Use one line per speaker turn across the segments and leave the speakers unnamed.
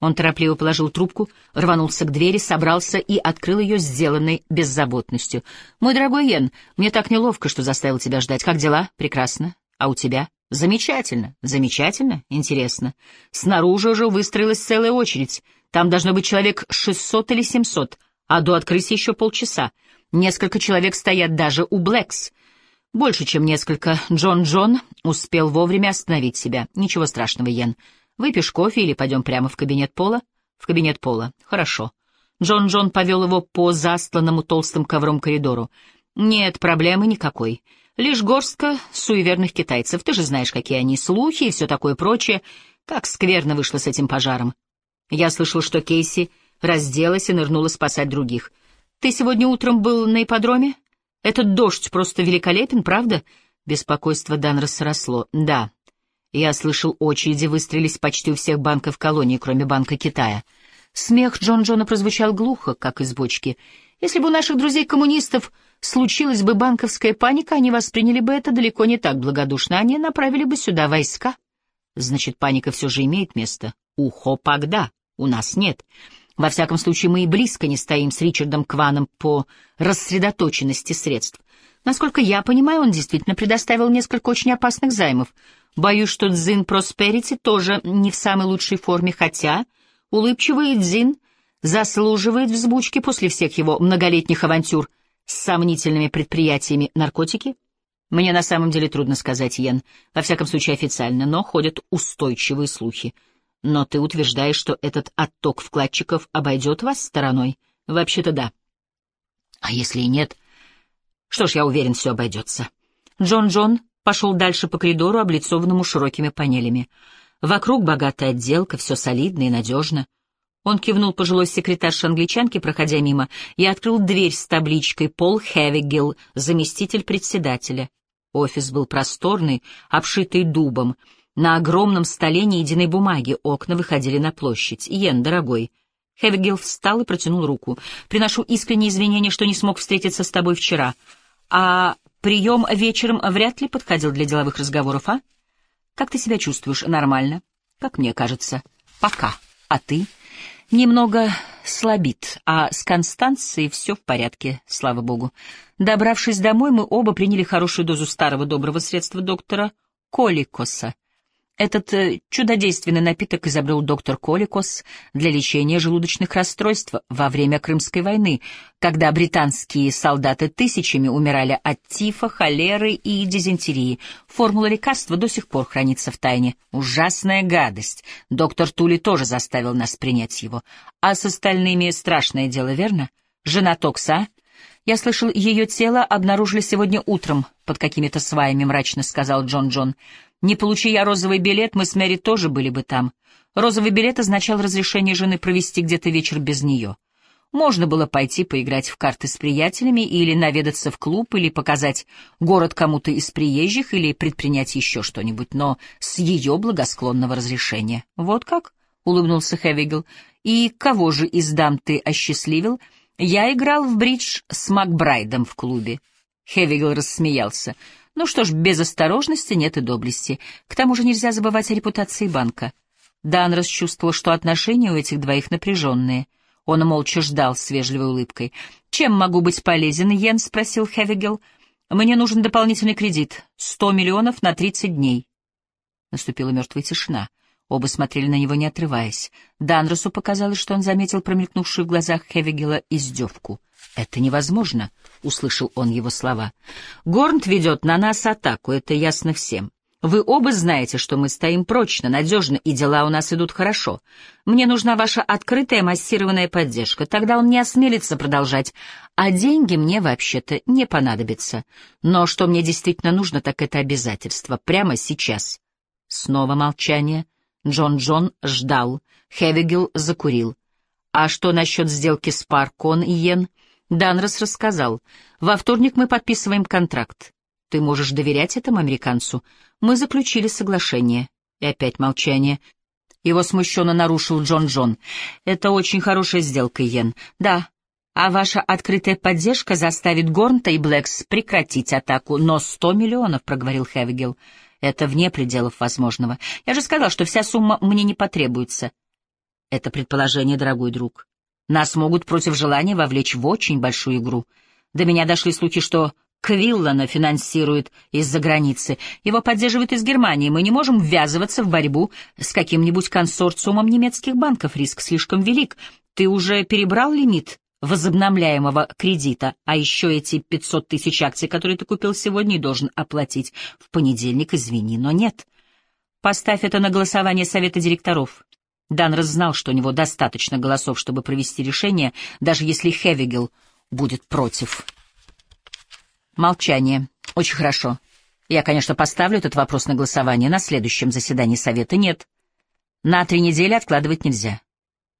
Он торопливо положил трубку, рванулся к двери, собрался и открыл ее сделанной беззаботностью. «Мой дорогой Йен, мне так неловко, что заставил тебя ждать. Как дела? Прекрасно. А у тебя?» «Замечательно. Замечательно. Интересно. Снаружи уже выстроилась целая очередь. Там должно быть человек шестьсот или семьсот, а до открытия еще полчаса. Несколько человек стоят даже у Блэкс. Больше, чем несколько. Джон Джон успел вовремя остановить себя. Ничего страшного, Йен. Выпьешь кофе или пойдем прямо в кабинет Пола? В кабинет Пола. Хорошо. Джон Джон повел его по застланному толстым ковром коридору. Нет, проблемы никакой. Лишь горстка суеверных китайцев. Ты же знаешь, какие они слухи и все такое прочее. Как скверно вышло с этим пожаром. Я слышал, что Кейси разделась и нырнула спасать других. Ты сегодня утром был на ипподроме? Этот дождь просто великолепен, правда? Беспокойство Дан рассросло. Да. Я слышал, очереди выстроились почти у всех банков колонии, кроме Банка Китая. Смех Джон Джона прозвучал глухо, как из бочки. Если бы у наших друзей-коммунистов случилась бы банковская паника, они восприняли бы это далеко не так благодушно. Они направили бы сюда войска. Значит, паника все же имеет место. У Хопагда. У нас нет. Во всяком случае, мы и близко не стоим с Ричардом Кваном по рассредоточенности средств. Насколько я понимаю, он действительно предоставил несколько очень опасных займов — Боюсь, что Дзин Просперити тоже не в самой лучшей форме, хотя улыбчивый Дзин заслуживает взбучки после всех его многолетних авантюр с сомнительными предприятиями наркотики. Мне на самом деле трудно сказать, Йен, во всяком случае официально, но ходят устойчивые слухи. Но ты утверждаешь, что этот отток вкладчиков обойдет вас стороной? Вообще-то да. А если и нет? Что ж, я уверен, все обойдется. Джон Джон пошел дальше по коридору, облицованному широкими панелями. Вокруг богатая отделка, все солидно и надежно. Он кивнул пожилой секретарше англичанки, проходя мимо, и открыл дверь с табличкой «Пол Хевигел, заместитель председателя». Офис был просторный, обшитый дубом. На огромном столе ни единой бумаги, окна выходили на площадь. «Иен, дорогой». Хевигел встал и протянул руку. «Приношу искренние извинения, что не смог встретиться с тобой вчера. А Прием вечером вряд ли подходил для деловых разговоров, а? Как ты себя чувствуешь? Нормально? Как мне кажется. Пока. А ты? Немного слабит, а с Констанцией все в порядке, слава богу. Добравшись домой, мы оба приняли хорошую дозу старого доброго средства доктора Коликоса — этот э, чудодейственный напиток изобрел доктор Коликос для лечения желудочных расстройств во время Крымской войны, когда британские солдаты тысячами умирали от тифа, холеры и дизентерии. Формула лекарства до сих пор хранится в тайне. Ужасная гадость. Доктор Тули тоже заставил нас принять его. А с остальными страшное дело, верно? Жена Токса, я слышал, ее тело обнаружили сегодня утром под какими-то сваями, мрачно сказал Джон Джон. Не получи я розовый билет, мы с Мэри тоже были бы там. Розовый билет означал разрешение жены провести где-то вечер без нее. Можно было пойти поиграть в карты с приятелями или наведаться в клуб, или показать город кому-то из приезжих, или предпринять еще что-нибудь, но с ее благосклонного разрешения. «Вот как?» — улыбнулся Хевигл. «И кого же из дам ты осчастливил?» «Я играл в бридж с Макбрайдом в клубе». Хевигл рассмеялся. Ну что ж, без осторожности нет и доблести. К тому же нельзя забывать о репутации банка. Дан расчувствовал, что отношения у этих двоих напряженные. Он молча ждал с вежливой улыбкой. «Чем могу быть полезен, Йен?» — спросил Хевигел. «Мне нужен дополнительный кредит. Сто миллионов на тридцать дней». Наступила мертвая тишина. Оба смотрели на него, не отрываясь. Данросу показалось, что он заметил промелькнувшую в глазах Хевигела издевку. «Это невозможно», — услышал он его слова. «Горнт ведет на нас атаку, это ясно всем. Вы оба знаете, что мы стоим прочно, надежно, и дела у нас идут хорошо. Мне нужна ваша открытая массированная поддержка, тогда он не осмелится продолжать, а деньги мне вообще-то не понадобятся. Но что мне действительно нужно, так это обязательство, прямо сейчас». Снова молчание. Джон Джон ждал. Хевигел закурил. «А что насчет сделки с Паркон и Йен?» Данрос рассказал. «Во вторник мы подписываем контракт. Ты можешь доверять этому американцу. Мы заключили соглашение». И опять молчание. Его смущенно нарушил Джон Джон. «Это очень хорошая сделка, Йен. Да, а ваша открытая поддержка заставит Горнта и Блэкс прекратить атаку. Но сто миллионов, — проговорил Хевигел, — это вне пределов возможного. Я же сказал, что вся сумма мне не потребуется. Это предположение, дорогой друг. Нас могут против желания вовлечь в очень большую игру. До меня дошли слухи, что Квиллана финансирует из-за границы. Его поддерживают из Германии. Мы не можем ввязываться в борьбу с каким-нибудь консорциумом немецких банков. Риск слишком велик. Ты уже перебрал лимит возобновляемого кредита, а еще эти 500 тысяч акций, которые ты купил сегодня и должен оплатить в понедельник, извини, но нет. Поставь это на голосование совета директоров. Данрос знал, что у него достаточно голосов, чтобы провести решение, даже если Хевигел будет против. Молчание. Очень хорошо. Я, конечно, поставлю этот вопрос на голосование на следующем заседании совета. Нет. На три недели откладывать нельзя.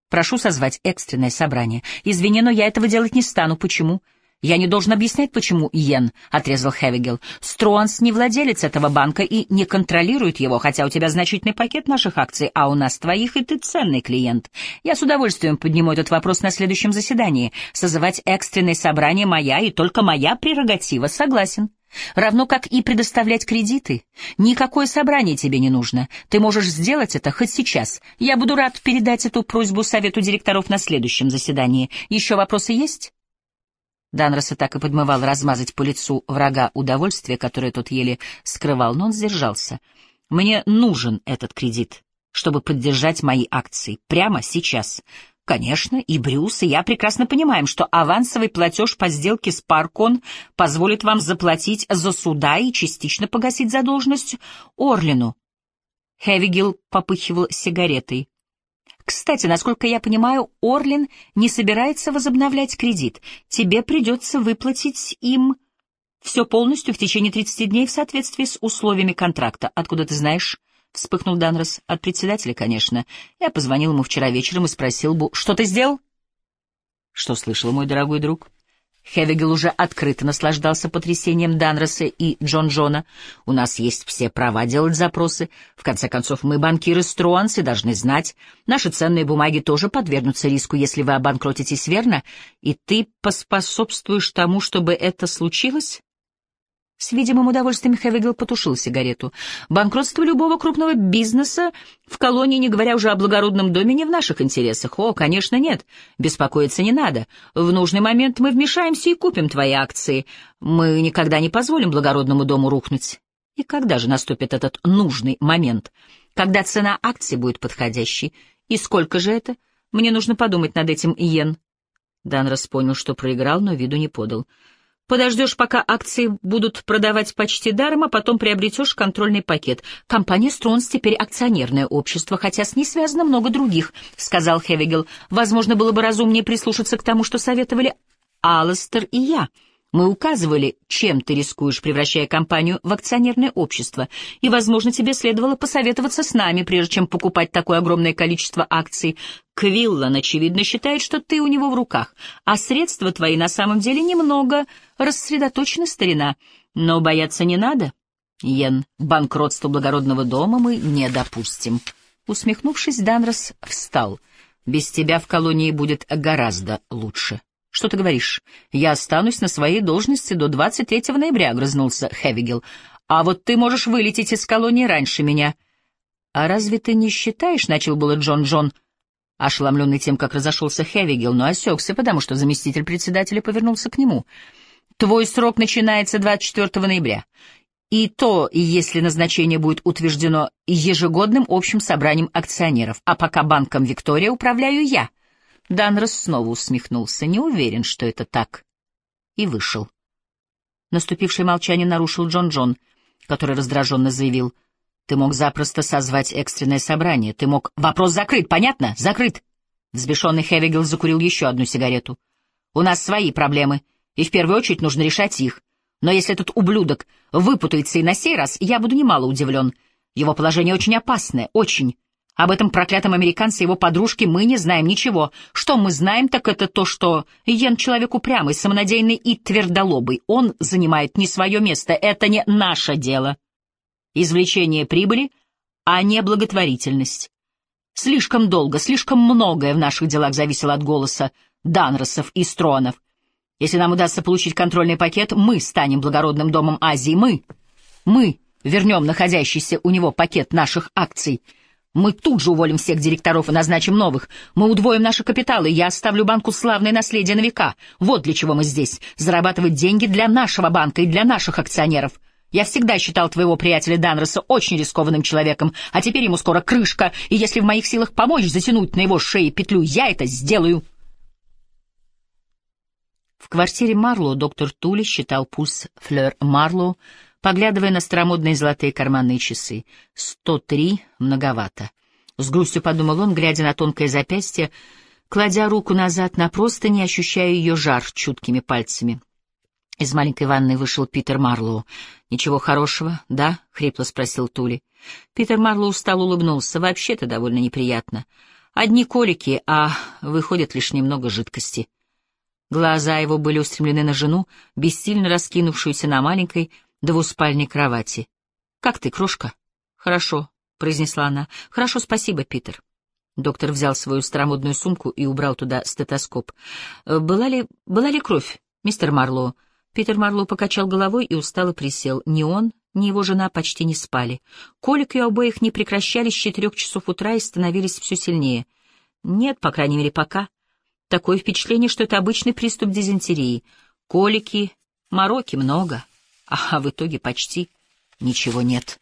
Прошу созвать экстренное собрание. Извини, но я этого делать не стану. Почему? — «Я не должен объяснять, почему Йен», — отрезал Хевигел. «Струанс не владелец этого банка и не контролирует его, хотя у тебя значительный пакет наших акций, а у нас твоих, и ты ценный клиент. Я с удовольствием подниму этот вопрос на следующем заседании. Созывать экстренное собрание моя и только моя прерогатива, согласен». Равно как и предоставлять кредиты. Никакое собрание тебе не нужно. Ты можешь сделать это хоть сейчас. Я буду рад передать эту просьбу совету директоров на следующем заседании. Еще вопросы есть? Данроса так и подмывал размазать по лицу врага удовольствие, которое тот еле скрывал, но он сдержался. «Мне нужен этот кредит, чтобы поддержать мои акции. Прямо сейчас. Конечно, и Брюс, и я прекрасно понимаем, что авансовый платеж по сделке с Паркон позволит вам заплатить за суда и частично погасить задолженность Орлину». Хевигил попыхивал сигаретой. Кстати, насколько я понимаю, Орлин не собирается возобновлять кредит. Тебе придется выплатить им все полностью в течение 30 дней в соответствии с условиями контракта. Откуда ты знаешь? — вспыхнул Данрос. От председателя, конечно. Я позвонил ему вчера вечером и спросил, Бу, что ты сделал? Что слышал, мой дорогой друг? Хевигел уже открыто наслаждался потрясением Данроса и Джон Джона. «У нас есть все права делать запросы. В конце концов, мы банкиры Струанс должны знать. Наши ценные бумаги тоже подвергнутся риску, если вы обанкротитесь, верно? И ты поспособствуешь тому, чтобы это случилось?» С видимым удовольствием Хевигел потушил сигарету. Банкротство любого крупного бизнеса в колонии, не говоря уже о благородном доме, не в наших интересах. О, конечно, нет. Беспокоиться не надо. В нужный момент мы вмешаемся и купим твои акции. Мы никогда не позволим благородному дому рухнуть. И когда же наступит этот нужный момент? Когда цена акций будет подходящей? И сколько же это? Мне нужно подумать над этим, Иен. Данрос понял, что проиграл, но виду не подал. Подождешь, пока акции будут продавать почти даром, а потом приобретешь контрольный пакет. Компания «Стронс» теперь акционерное общество, хотя с ней связано много других, — сказал Хевигел. Возможно, было бы разумнее прислушаться к тому, что советовали Алластер и я. Мы указывали, чем ты рискуешь, превращая компанию в акционерное общество, и, возможно, тебе следовало посоветоваться с нами, прежде чем покупать такое огромное количество акций. Квиллан, очевидно, считает, что ты у него в руках, а средства твои на самом деле немного рассредоточены, старина. Но бояться не надо. Йен, банкротство благородного дома мы не допустим. Усмехнувшись, Данрос встал. Без тебя в колонии будет гораздо лучше. «Что ты говоришь? Я останусь на своей должности до 23 ноября», — огрызнулся Хевигел. «А вот ты можешь вылететь из колонии раньше меня». «А разве ты не считаешь?» — начал было Джон Джон, ошеломленный тем, как разошелся Хевигел, но осекся, потому что заместитель председателя повернулся к нему. «Твой срок начинается 24 ноября. И то, если назначение будет утверждено ежегодным общим собранием акционеров, а пока банком «Виктория» управляю я». Данрос снова усмехнулся, не уверен, что это так, и вышел. Наступившее молчание нарушил Джон Джон, который раздраженно заявил, «Ты мог запросто созвать экстренное собрание, ты мог...» «Вопрос закрыт, понятно? Закрыт!» Взбешенный Хевигел закурил еще одну сигарету. «У нас свои проблемы, и в первую очередь нужно решать их. Но если этот ублюдок выпутается и на сей раз, я буду немало удивлен. Его положение очень опасное, очень. Об этом проклятом американце и его подружке мы не знаем ничего. Что мы знаем, так это то, что Йен человек упрямый, самонадеянный и твердолобый. Он занимает не свое место, это не наше дело. Извлечение прибыли, а не благотворительность. Слишком долго, слишком многое в наших делах зависело от голоса Данросов и Стронов. Если нам удастся получить контрольный пакет, мы станем благородным домом Азии, мы. Мы вернем находящийся у него пакет наших акций — Мы тут же уволим всех директоров и назначим новых. Мы удвоим наши капиталы, я оставлю банку славное наследие на века. Вот для чего мы здесь. Зарабатывать деньги для нашего банка и для наших акционеров. Я всегда считал твоего приятеля Данроса очень рискованным человеком, а теперь ему скоро крышка, и если в моих силах помочь затянуть на его шее петлю, я это сделаю. В квартире Марлоу доктор Тули считал пульс Флёр Марлоу, поглядывая на старомодные золотые карманные часы. «Сто три многовато». С грустью подумал он, глядя на тонкое запястье, кладя руку назад на не ощущая ее жар чуткими пальцами. Из маленькой ванной вышел Питер Марлоу. «Ничего хорошего, да?» — хрипло спросил Тули. Питер Марлоу устал улыбнулся. «Вообще-то довольно неприятно. Одни колики, а выходит лишь немного жидкости». Глаза его были устремлены на жену, бессильно раскинувшуюся на маленькой двуспальной кровати. «Как ты, крошка?» «Хорошо», — произнесла она. «Хорошо, спасибо, Питер». Доктор взял свою старомодную сумку и убрал туда стетоскоп. «Была ли, была ли кровь, мистер Марлоу?» Питер Марлоу покачал головой и устало присел. Ни он, ни его жена почти не спали. Колики у обоих не прекращались с четырех часов утра и становились все сильнее. Нет, по крайней мере, пока. Такое впечатление, что это обычный приступ дизентерии. Колики, мороки много, а в итоге почти ничего нет.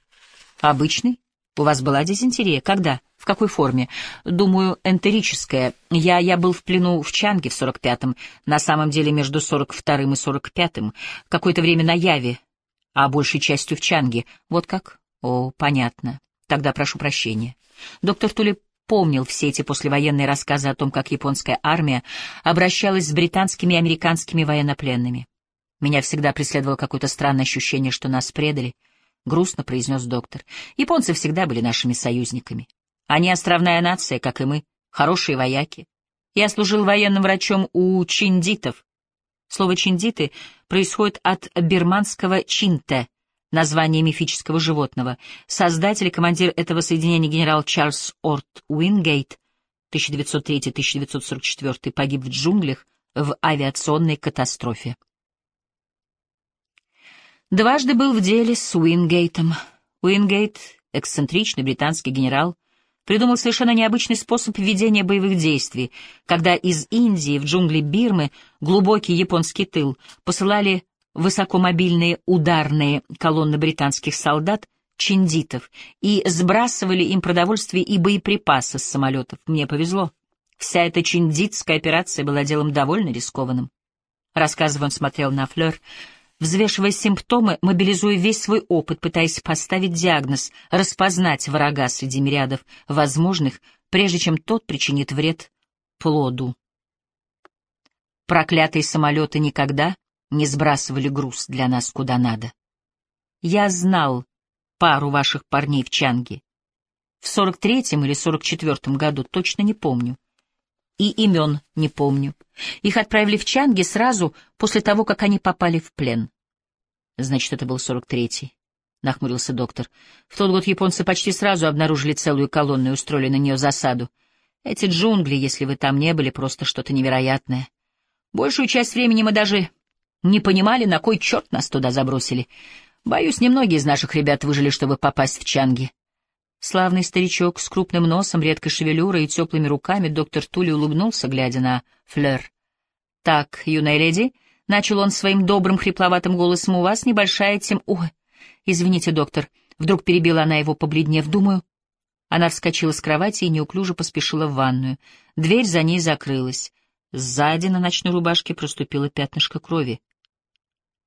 Обычный? У вас была дизентерия? Когда? В какой форме? Думаю, энтерическая. Я, я был в плену в Чанге в сорок пятом, на самом деле между сорок вторым и сорок пятым. Какое-то время на Яве, а большей частью в Чанге. Вот как? О, понятно. Тогда прошу прощения. Доктор Тули помнил все эти послевоенные рассказы о том, как японская армия обращалась с британскими и американскими военнопленными. Меня всегда преследовало какое-то странное ощущение, что нас предали, — грустно произнес доктор. Японцы всегда были нашими союзниками. Они островная нация, как и мы, хорошие вояки. Я служил военным врачом у чиндитов. Слово «чиндиты» происходит от бирманского «чинте», название мифического животного. Создатель и командир этого соединения генерал Чарльз Орд Уингейт 1903-1944 погиб в джунглях в авиационной катастрофе. Дважды был в деле с Уингейтом. Уингейт, эксцентричный британский генерал, придумал совершенно необычный способ ведения боевых действий, когда из Индии в джунгли Бирмы, глубокий японский тыл, посылали высокомобильные ударные колонны британских солдат, чиндитов, и сбрасывали им продовольствие и боеприпасы с самолетов. Мне повезло. Вся эта чиндитская операция была делом довольно рискованным. Рассказывая, он смотрел на Флёр, взвешивая симптомы, мобилизуя весь свой опыт, пытаясь поставить диагноз, распознать врага среди мириадов возможных, прежде чем тот причинит вред плоду. Проклятые самолеты никогда не сбрасывали груз для нас куда надо. Я знал пару ваших парней в Чанге. В сорок третьем или сорок четвертом году, точно не помню и имен не помню. Их отправили в Чанги сразу после того, как они попали в плен. Значит, это был сорок третий. — нахмурился доктор. В тот год японцы почти сразу обнаружили целую колонну и устроили на нее засаду. Эти джунгли, если вы там не были, просто что-то невероятное. Большую часть времени мы даже не понимали, на кой черт нас туда забросили. Боюсь, немногие из наших ребят выжили, чтобы попасть в Чанги. Славный старичок с крупным носом, редкой шевелюрой и теплыми руками, доктор Тули улыбнулся, глядя на Флер. «Так, юная леди», — начал он своим добрым хрипловатым голосом, — «у вас небольшая тем...» «Ой, извините, доктор», — вдруг перебила она его, побледнев, — «думаю...» Она вскочила с кровати и неуклюже поспешила в ванную. Дверь за ней закрылась. Сзади на ночной рубашке проступило пятнышко крови.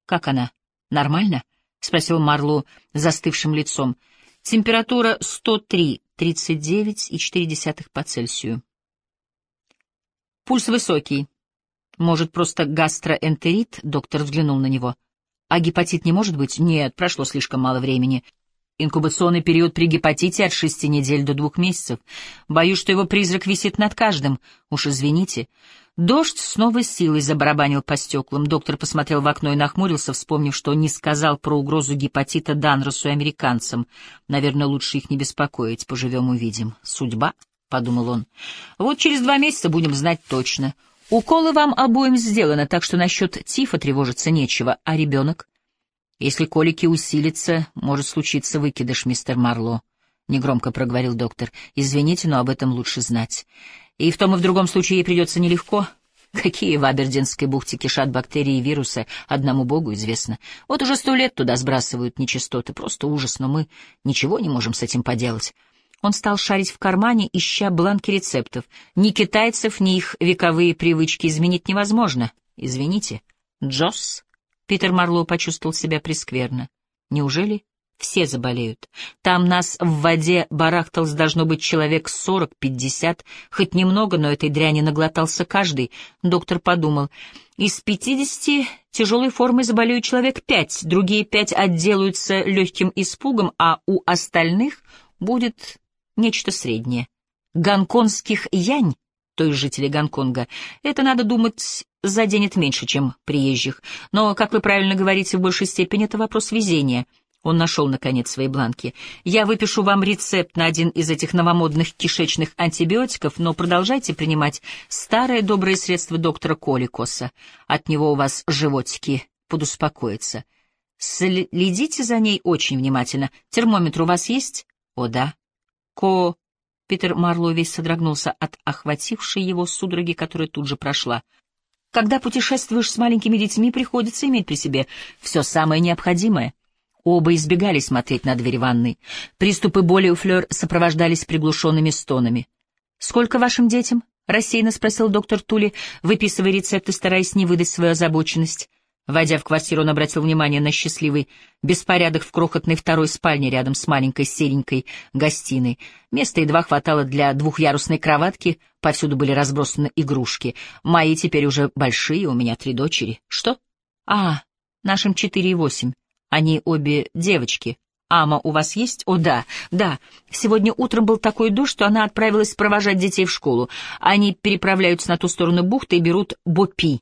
«Как она? Нормально?» — спросил Марло застывшим лицом. Температура 103,39,4 по Цельсию. Пульс высокий. Может, просто гастроэнтерит? Доктор взглянул на него. А гепатит не может быть? Нет, прошло слишком мало времени. Инкубационный период при гепатите от шести недель до двух месяцев. Боюсь, что его призрак висит над каждым. Уж извините. Дождь с новой силой забарабанил по стеклам. Доктор посмотрел в окно и нахмурился, вспомнив, что не сказал про угрозу гепатита Данросу и американцам. Наверное, лучше их не беспокоить. Поживем — увидим. Судьба, — подумал он. Вот через два месяца будем знать точно. Уколы вам обоим сделаны, так что насчет тифа тревожиться нечего. А ребенок? Если колики усилятся, может случиться выкидыш, мистер Марло. негромко проговорил доктор. Извините, но об этом лучше знать. И в том и в другом случае ей придется нелегко. Какие в Абердинской бухте кишат бактерии и вирусы, одному богу известно. Вот уже сто лет туда сбрасывают нечистоты, просто ужас, но мы ничего не можем с этим поделать. Он стал шарить в кармане, ища бланки рецептов. Ни китайцев, ни их вековые привычки изменить невозможно. Извините. Джосс? Питер Марлоу почувствовал себя прескверно. Неужели все заболеют? Там нас в воде барахталось должно быть человек сорок-пятьдесят, хоть немного, но этой дряни наглотался каждый. Доктор подумал, из пятидесяти тяжелой формой заболеют человек пять, другие пять отделаются легким испугом, а у остальных будет нечто среднее. Гонконгских янь, то есть жители Гонконга, это, надо думать, заденет меньше, чем приезжих. Но, как вы правильно говорите, в большей степени это вопрос везения. Он нашел, наконец, свои бланки. Я выпишу вам рецепт на один из этих новомодных кишечных антибиотиков, но продолжайте принимать старое доброе средство доктора Коликоса. От него у вас животики подуспокоятся. Следите за ней очень внимательно. Термометр у вас есть? О, да. Ко... Питер Марлоу весь содрогнулся от охватившей его судороги, которая тут же прошла. Когда путешествуешь с маленькими детьми, приходится иметь при себе все самое необходимое. Оба избегали смотреть на дверь ванной. Приступы боли у Флёр сопровождались приглушенными стонами. «Сколько вашим детям?» — рассеянно спросил доктор Тули, выписывая рецепты, стараясь не выдать свою озабоченность. Войдя в квартиру, он обратил внимание на счастливый беспорядок в крохотной второй спальне рядом с маленькой серенькой гостиной. Места едва хватало для двухъярусной кроватки, повсюду были разбросаны игрушки. Мои теперь уже большие, у меня три дочери. Что? А, нашим четыре и восемь. Они обе девочки. Ама у вас есть? О, да, да. Сегодня утром был такой дождь, что она отправилась провожать детей в школу. Они переправляются на ту сторону бухты и берут Бопи.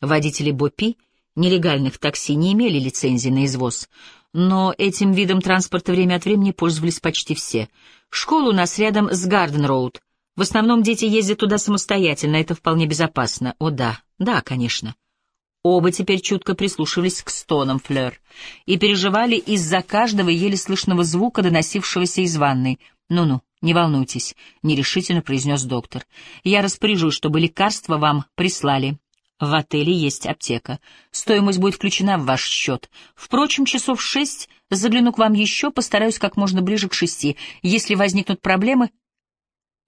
Водители Бопи нелегальных такси не имели лицензии на извоз, но этим видом транспорта время от времени пользовались почти все. Школа у нас рядом с Гарден-Роуд. В основном дети ездят туда самостоятельно, это вполне безопасно. О да, да, конечно. Оба теперь чутко прислушивались к стонам Флёр и переживали из-за каждого еле слышного звука, доносившегося из ванной. «Ну-ну, не волнуйтесь», — нерешительно произнес доктор. «Я распоряжусь, чтобы лекарства вам прислали. В отеле есть аптека. Стоимость будет включена в ваш счет. Впрочем, часов шесть загляну к вам еще, постараюсь как можно ближе к шести. Если возникнут проблемы...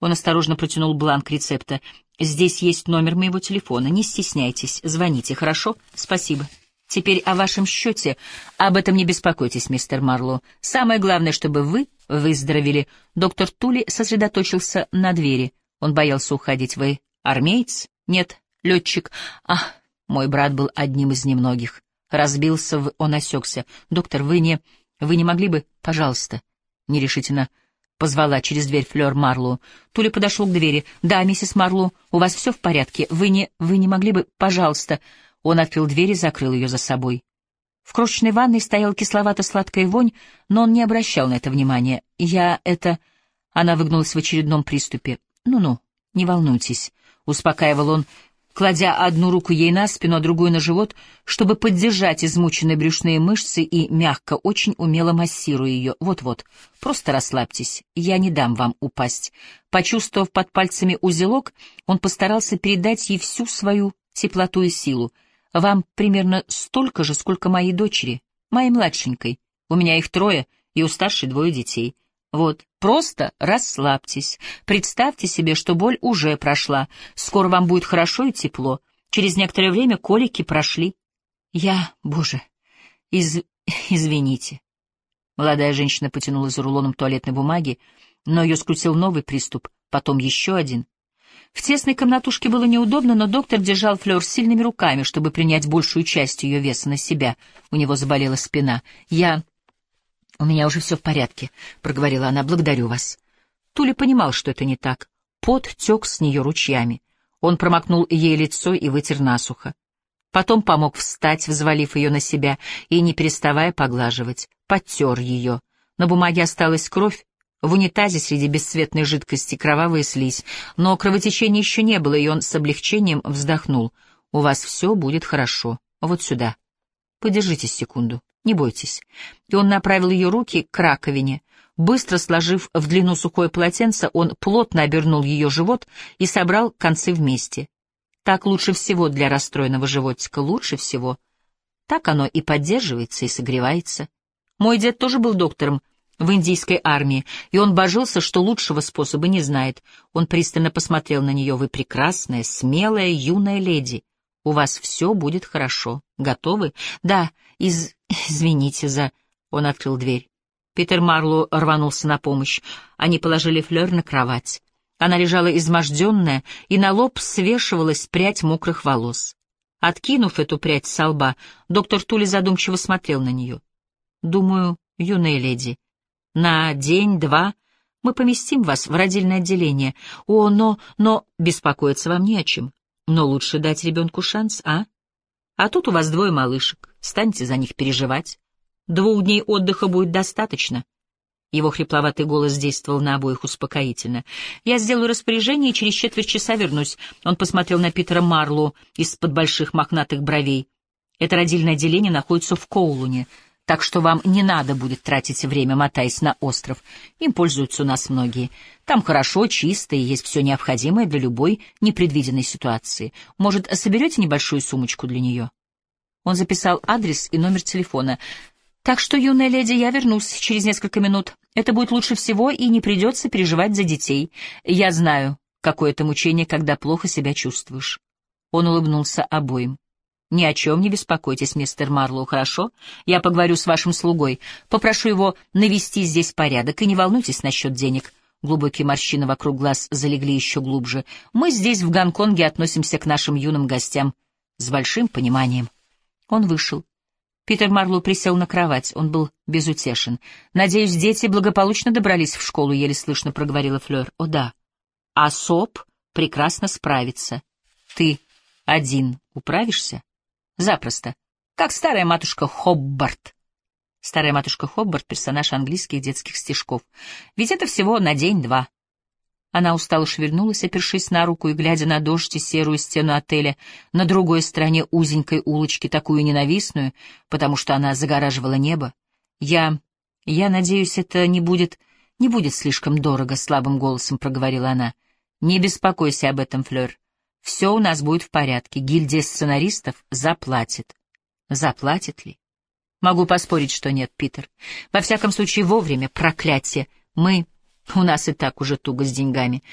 Он осторожно протянул бланк рецепта. Здесь есть номер моего телефона. Не стесняйтесь, звоните, хорошо? Спасибо. Теперь о вашем счете. Об этом не беспокойтесь, мистер Марло. Самое главное, чтобы вы выздоровели. Доктор Тули сосредоточился на двери. Он боялся уходить. Вы армеец? Нет, Летчик. Ах, мой брат был одним из немногих. Разбился, в... он осекся. Доктор, вы не... Вы не могли бы... Пожалуйста. Нерешительно позвала через дверь Флёр Марлу. Туля подошел к двери. «Да, миссис Марлу, у вас все в порядке? Вы не... Вы не могли бы... Пожалуйста». Он открыл дверь и закрыл ее за собой. В крошечной ванной стояла кисловато-сладкая вонь, но он не обращал на это внимания. «Я это...» Она выгнулась в очередном приступе. «Ну-ну, не волнуйтесь», — успокаивал он, кладя одну руку ей на спину, а другую на живот, чтобы поддержать измученные брюшные мышцы и мягко, очень умело массируя ее. Вот-вот, просто расслабьтесь, я не дам вам упасть. Почувствовав под пальцами узелок, он постарался передать ей всю свою теплоту и силу. Вам примерно столько же, сколько моей дочери, моей младшенькой. У меня их трое, и у старшей двое детей. Вот, просто расслабьтесь. Представьте себе, что боль уже прошла. Скоро вам будет хорошо и тепло. Через некоторое время колики прошли. Я, боже, из... извините. Молодая женщина потянула за рулоном туалетной бумаги, но ее скрутил новый приступ, потом еще один. В тесной комнатушке было неудобно, но доктор держал Флёр сильными руками, чтобы принять большую часть ее веса на себя. У него заболела спина. Я... «У меня уже все в порядке», — проговорила она, — «благодарю вас». Туля понимал, что это не так. Пот тек с нее ручьями. Он промокнул ей лицо и вытер насухо. Потом помог встать, взвалив ее на себя и, не переставая поглаживать, подтер ее. На бумаге осталась кровь, в унитазе среди бесцветной жидкости кровавая слизь, но кровотечения еще не было, и он с облегчением вздохнул. «У вас все будет хорошо. Вот сюда. Подержитесь секунду». Не бойтесь. И он направил ее руки к раковине. Быстро сложив в длину сухое полотенце, он плотно обернул ее живот и собрал концы вместе. Так лучше всего для расстроенного животика, лучше всего. Так оно и поддерживается, и согревается. Мой дед тоже был доктором в индийской армии, и он божился, что лучшего способа не знает. Он пристально посмотрел на нее. «Вы прекрасная, смелая, юная леди. У вас все будет хорошо. Готовы?» «Да, из... извините за...» Он открыл дверь. Питер Марлоу рванулся на помощь. Они положили Флёр на кровать. Она лежала изможденная, и на лоб свешивалась прядь мокрых волос. Откинув эту прядь со лба, доктор Тули задумчиво смотрел на нее. «Думаю, юная леди, на день-два мы поместим вас в родильное отделение. О, но, но, беспокоиться вам не о чем. Но лучше дать ребенку шанс, а? А тут у вас двое малышек, станьте за них переживать. Двух дней отдыха будет достаточно. Его хрипловатый голос действовал на обоих успокоительно. «Я сделаю распоряжение и через четверть часа вернусь». Он посмотрел на Питера Марлу из-под больших мохнатых бровей. «Это родильное отделение находится в Коулуне так что вам не надо будет тратить время, мотаясь на остров. Им пользуются у нас многие. Там хорошо, чисто и есть все необходимое для любой непредвиденной ситуации. Может, соберете небольшую сумочку для нее?» Он записал адрес и номер телефона. «Так что, юная леди, я вернусь через несколько минут. Это будет лучше всего, и не придется переживать за детей. Я знаю, какое это мучение, когда плохо себя чувствуешь». Он улыбнулся обоим. «Ни о чем не беспокойтесь, мистер Марлоу, хорошо? Я поговорю с вашим слугой, попрошу его навести здесь порядок, и не волнуйтесь насчет денег». Глубокие морщины вокруг глаз залегли еще глубже. «Мы здесь, в Гонконге, относимся к нашим юным гостям с большим пониманием». Он вышел. Питер Марлоу присел на кровать, он был безутешен. «Надеюсь, дети благополучно добрались в школу», — еле слышно проговорила Флёр. «О да. А СОП прекрасно справится. Ты один управишься?» Запросто. Как старая матушка Хоббарт. Старая матушка Хоббарт — персонаж английских детских стишков. Ведь это всего на день-два. Она устало шевельнулась, опершись на руку и глядя на дождь и серую стену отеля на другой стороне узенькой улочки, такую ненавистную, потому что она загораживала небо. «Я... я надеюсь, это не будет... не будет слишком дорого», — слабым голосом проговорила она. «Не беспокойся об этом, Флёр. Все у нас будет в порядке. Гильдия сценаристов заплатит. Заплатит ли? Могу поспорить, что нет, Питер. Во всяком случае, вовремя, проклятие. Мы... У нас и так уже туго с деньгами.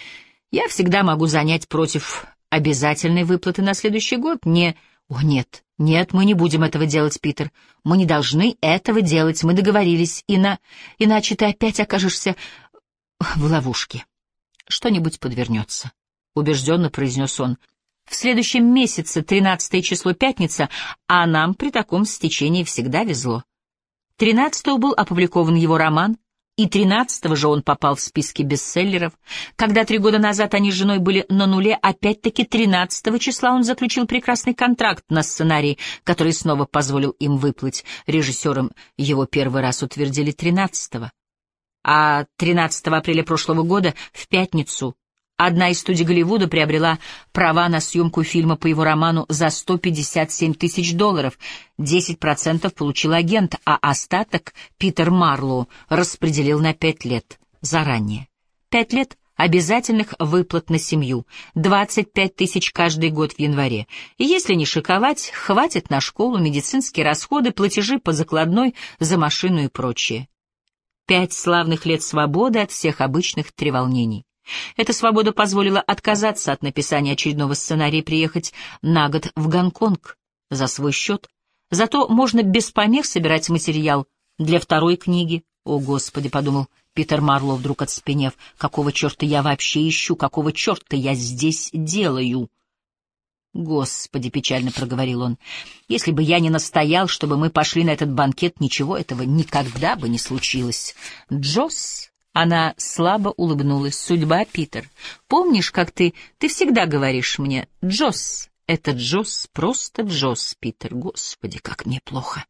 Я всегда могу занять против обязательной выплаты на следующий год. Не... О, нет, нет, мы не будем этого делать, Питер. Мы не должны этого делать. Мы договорились, и на... иначе ты опять окажешься в ловушке. Что-нибудь подвернется убежденно произнес он. В следующем месяце, тринадцатое число пятница, а нам при таком стечении всегда везло. Тринадцатого был опубликован его роман, и тринадцатого же он попал в списки бестселлеров. Когда три года назад они с женой были на нуле, опять-таки тринадцатого числа он заключил прекрасный контракт на сценарий, который снова позволил им выплыть. Режиссером его первый раз утвердили тринадцатого. А 13 апреля прошлого года, в пятницу, Одна из студий Голливуда приобрела права на съемку фильма по его роману за 157 тысяч долларов. 10% получил агент, а остаток Питер Марлоу распределил на пять лет заранее. Пять лет обязательных выплат на семью, 25 тысяч каждый год в январе. И если не шиковать, хватит на школу, медицинские расходы, платежи по закладной, за машину и прочее. Пять славных лет свободы от всех обычных треволнений. Эта свобода позволила отказаться от написания очередного сценария и приехать на год в Гонконг за свой счет. Зато можно без помех собирать материал для второй книги. «О, Господи!» — подумал Питер Марло, вдруг отспенев. «Какого черта я вообще ищу? Какого черта я здесь делаю?» «Господи!» — печально проговорил он. «Если бы я не настоял, чтобы мы пошли на этот банкет, ничего этого никогда бы не случилось. Джосс!» Она слабо улыбнулась. «Судьба, Питер. Помнишь, как ты... Ты всегда говоришь мне, Джосс. Это Джосс, просто Джосс, Питер. Господи, как мне плохо».